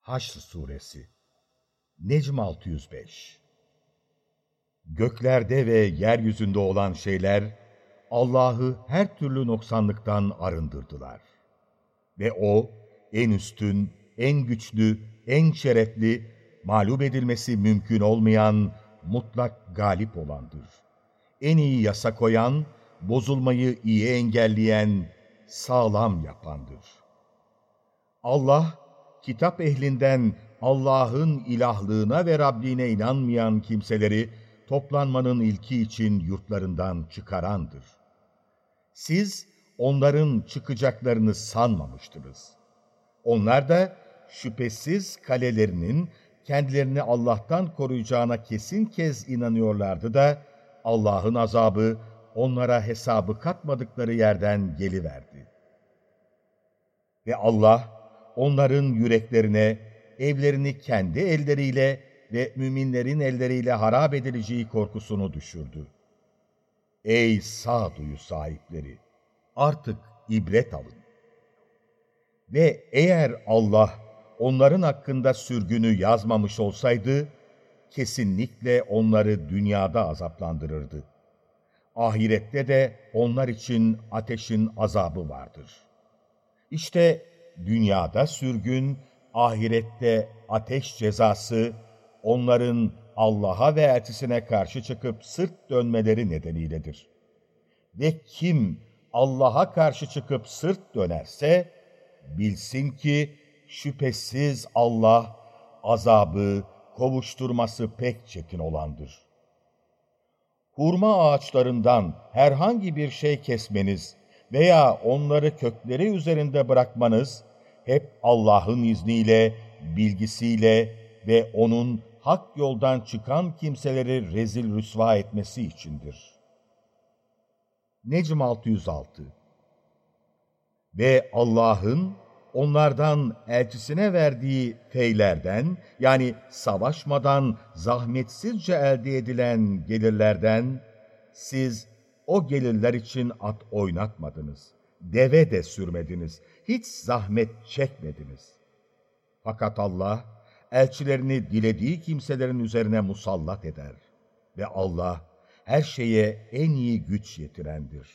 Haşr Suresi Necm 605 Göklerde ve yeryüzünde olan şeyler, Allah'ı her türlü noksanlıktan arındırdılar. Ve O, en üstün, en güçlü, en şerefli, mağlup edilmesi mümkün olmayan, mutlak galip olandır. En iyi yasa koyan, bozulmayı iyi engelleyen, sağlam yapandır. Allah, kitap ehlinden Allah'ın ilahlığına ve Rabbine inanmayan kimseleri toplanmanın ilki için yurtlarından çıkarandır. Siz onların çıkacaklarını sanmamıştınız. Onlar da şüphesiz kalelerinin kendilerini Allah'tan koruyacağına kesin kez inanıyorlardı da Allah'ın azabı onlara hesabı katmadıkları yerden geliverdi. Ve Allah onların yüreklerine evlerini kendi elleriyle ve müminlerin elleriyle harap edileceği korkusunu düşürdü. Ey sağduyu sahipleri! Artık ibret alın. Ve eğer Allah onların hakkında sürgünü yazmamış olsaydı, kesinlikle onları dünyada azaplandırırdı. Ahirette de onlar için ateşin azabı vardır. İşte dünyada sürgün, ahirette ateş cezası, onların Allah'a ve elçisine karşı çıkıp sırt dönmeleri nedeniyledir. Ve kim Allah'a karşı çıkıp sırt dönerse, bilsin ki şüphesiz Allah azabı, kovuşturması pek çetin olandır. Hurma ağaçlarından herhangi bir şey kesmeniz veya onları kökleri üzerinde bırakmanız, hep Allah'ın izniyle, bilgisiyle ve O'nun hak yoldan çıkan kimseleri rezil rüsva etmesi içindir. Necm 606 Ve Allah'ın onlardan elçisine verdiği feylerden, yani savaşmadan zahmetsizce elde edilen gelirlerden, siz o gelirler için at oynatmadınız, deve de sürmediniz, hiç zahmet çekmediniz. Fakat Allah, elçilerini dilediği kimselerin üzerine musallat eder ve Allah, her şeye en iyi güç yetirendir.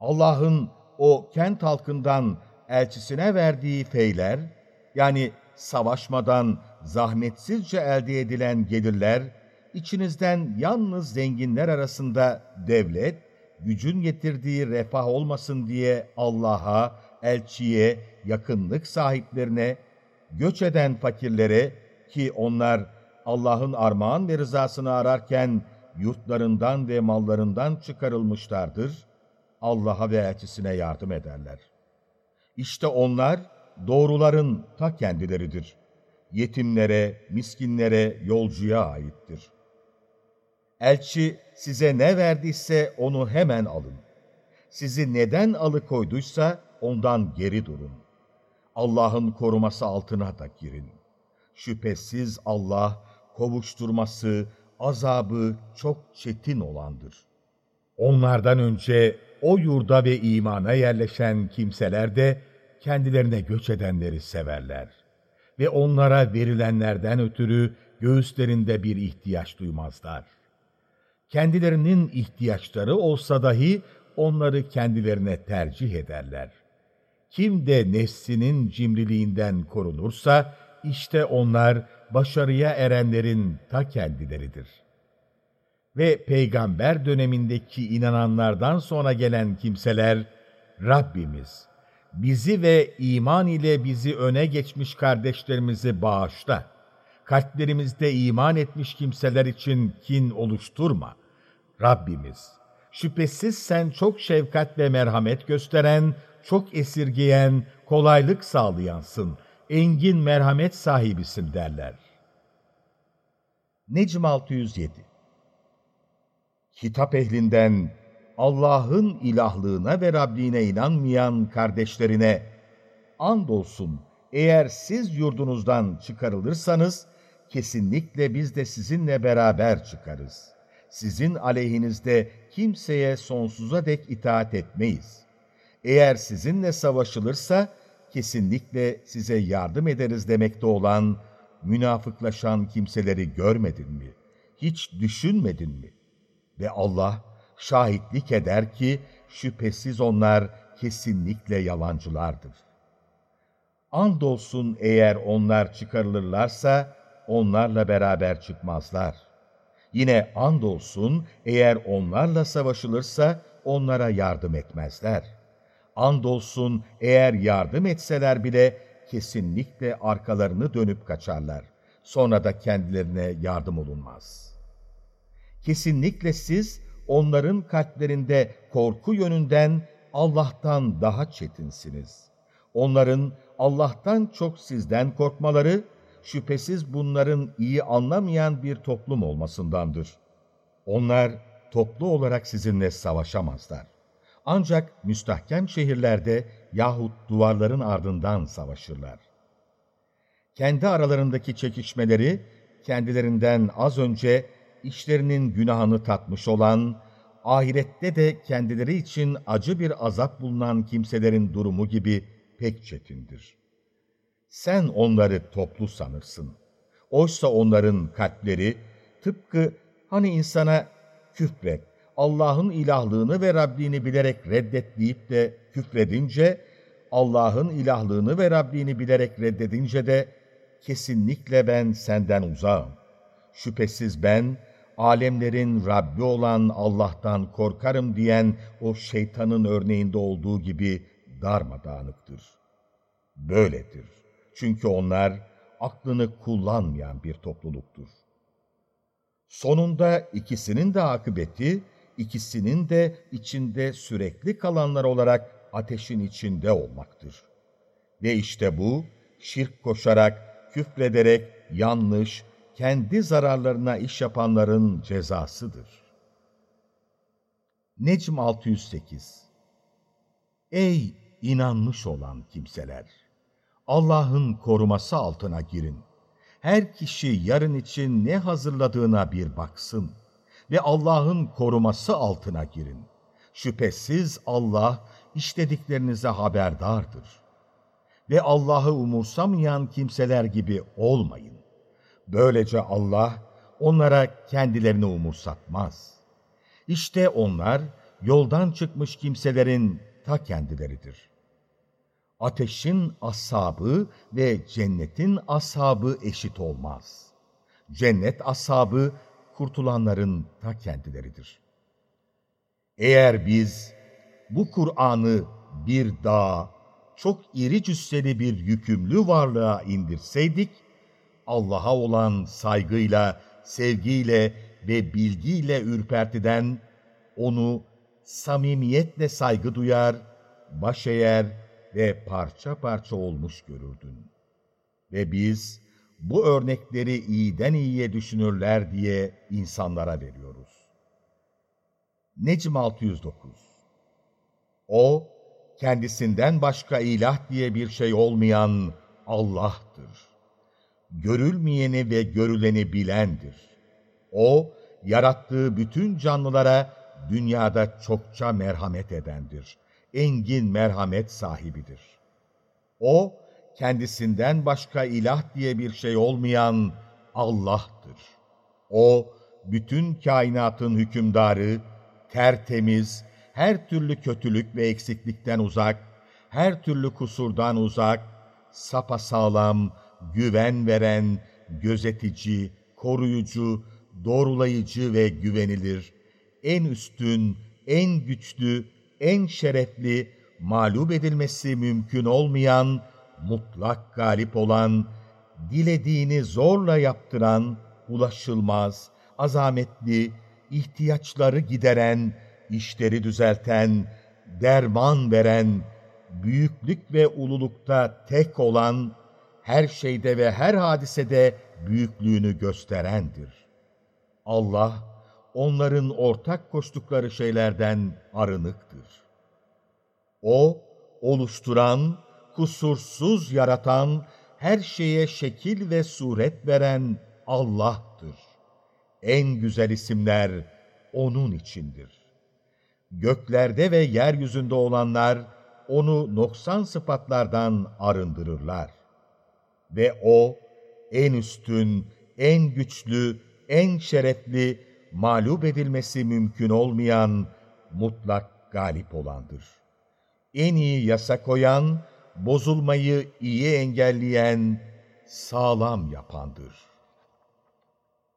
Allah'ın o kent halkından elçisine verdiği feyler, yani savaşmadan zahmetsizce elde edilen gelirler, içinizden yalnız zenginler arasında devlet, gücün getirdiği refah olmasın diye Allah'a, elçiye, yakınlık sahiplerine, göç eden fakirlere ki onlar Allah'ın armağan ve rızasını ararken yurtlarından ve mallarından çıkarılmışlardır, Allah'a ve elçisine yardım ederler. İşte onlar doğruların ta kendileridir. Yetimlere, miskinlere, yolcuya aittir. Elçi size ne verdiyse onu hemen alın. Sizi neden alıkoyduysa ondan geri durun. Allah'ın koruması altına da girin. Şüphesiz Allah kovuşturması, azabı çok çetin olandır. Onlardan önce o yurda ve imana yerleşen kimseler de kendilerine göç edenleri severler. Ve onlara verilenlerden ötürü göğüslerinde bir ihtiyaç duymazlar. Kendilerinin ihtiyaçları olsa dahi onları kendilerine tercih ederler. Kim de nefsinin cimriliğinden korunursa, işte onlar başarıya erenlerin ta kendileridir. Ve peygamber dönemindeki inananlardan sonra gelen kimseler, Rabbimiz, bizi ve iman ile bizi öne geçmiş kardeşlerimizi bağışla. Kalplerimizde iman etmiş kimseler için kin oluşturma. Rabbimiz, şüphesiz sen çok şefkat ve merhamet gösteren, çok esirgeyen, kolaylık sağlayansın, engin merhamet sahibisin derler. Necm 607 Kitap ehlinden Allah'ın ilahlığına ve Rabbine inanmayan kardeşlerine, andolsun eğer siz yurdunuzdan çıkarılırsanız, kesinlikle biz de sizinle beraber çıkarız. Sizin aleyhinizde kimseye sonsuza dek itaat etmeyiz. Eğer sizinle savaşılırsa, kesinlikle size yardım ederiz demekte olan münafıklaşan kimseleri görmedin mi? Hiç düşünmedin mi? Ve Allah şahitlik eder ki şüphesiz onlar kesinlikle yalancılardır. Andolsun eğer onlar çıkarılırlarsa onlarla beraber çıkmazlar. Yine andolsun eğer onlarla savaşılırsa onlara yardım etmezler. Andolsun eğer yardım etseler bile kesinlikle arkalarını dönüp kaçarlar. Sonra da kendilerine yardım olunmaz. Kesinlikle siz onların kalplerinde korku yönünden Allah'tan daha çetinsiniz. Onların Allah'tan çok sizden korkmaları, şüphesiz bunların iyi anlamayan bir toplum olmasındandır. Onlar toplu olarak sizinle savaşamazlar. Ancak müstahkem şehirlerde yahut duvarların ardından savaşırlar. Kendi aralarındaki çekişmeleri, kendilerinden az önce işlerinin günahını tatmış olan, ahirette de kendileri için acı bir azap bulunan kimselerin durumu gibi pek çetindir. Sen onları toplu sanırsın. Oysa onların kalpleri tıpkı hani insana küfret, Allah'ın ilahlığını ve Rabbini bilerek reddet deyip de küfredince, Allah'ın ilahlığını ve Rabbini bilerek reddedince de kesinlikle ben senden uzağım. Şüphesiz ben, alemlerin Rabbi olan Allah'tan korkarım diyen o şeytanın örneğinde olduğu gibi darmadağınıktır. Böyledir. Çünkü onlar aklını kullanmayan bir topluluktur. Sonunda ikisinin de akıbeti, ikisinin de içinde sürekli kalanlar olarak ateşin içinde olmaktır. Ve işte bu, şirk koşarak, küfrederek, yanlış, kendi zararlarına iş yapanların cezasıdır. Necm 608 Ey inanmış olan kimseler! Allah'ın koruması altına girin. Her kişi yarın için ne hazırladığına bir baksın ve Allah'ın koruması altına girin. Şüphesiz Allah işlediklerinize haberdardır. Ve Allah'ı umursamayan kimseler gibi olmayın. Böylece Allah onlara kendilerini umursatmaz. İşte onlar yoldan çıkmış kimselerin ta kendileridir. Ateşin ashabı ve cennetin ashabı eşit olmaz. Cennet ashabı kurtulanların ta kendileridir. Eğer biz bu Kur'an'ı bir dağ, çok iri cüsseli bir yükümlü varlığa indirseydik, Allah'a olan saygıyla, sevgiyle ve bilgiyle ürpertiden onu samimiyetle saygı duyar, baş eğer ve parça parça olmuş görürdün. Ve biz bu örnekleri iyiden iyiye düşünürler diye insanlara veriyoruz. Necm 609 O, kendisinden başka ilah diye bir şey olmayan Allah'tır. Görülmeyeni ve görüleni bilendir. O, yarattığı bütün canlılara dünyada çokça merhamet edendir. Engin merhamet sahibidir. O, kendisinden başka ilah diye bir şey olmayan Allah'tır. O, bütün kainatın hükümdarı, tertemiz, her türlü kötülük ve eksiklikten uzak, her türlü kusurdan uzak, sapasağlam, güven veren, gözetici, koruyucu, doğrulayıcı ve güvenilir, en üstün, en güçlü, en şerefli, mağlup edilmesi mümkün olmayan, mutlak galip olan, dilediğini zorla yaptıran, ulaşılmaz, azametli, ihtiyaçları gideren, işleri düzelten, derman veren, büyüklük ve ululukta tek olan, her şeyde ve her hadisede büyüklüğünü gösterendir. Allah, onların ortak koştukları şeylerden arınıktır. O, oluşturan, kusursuz yaratan, her şeye şekil ve suret veren Allah'tır. En güzel isimler O'nun içindir. Göklerde ve yeryüzünde olanlar onu noksan sıfatlardan arındırırlar. Ve o, en üstün, en güçlü, en şerefli, mağlup edilmesi mümkün olmayan, mutlak galip olandır. En iyi yasa koyan, bozulmayı iyi engelleyen, sağlam yapandır.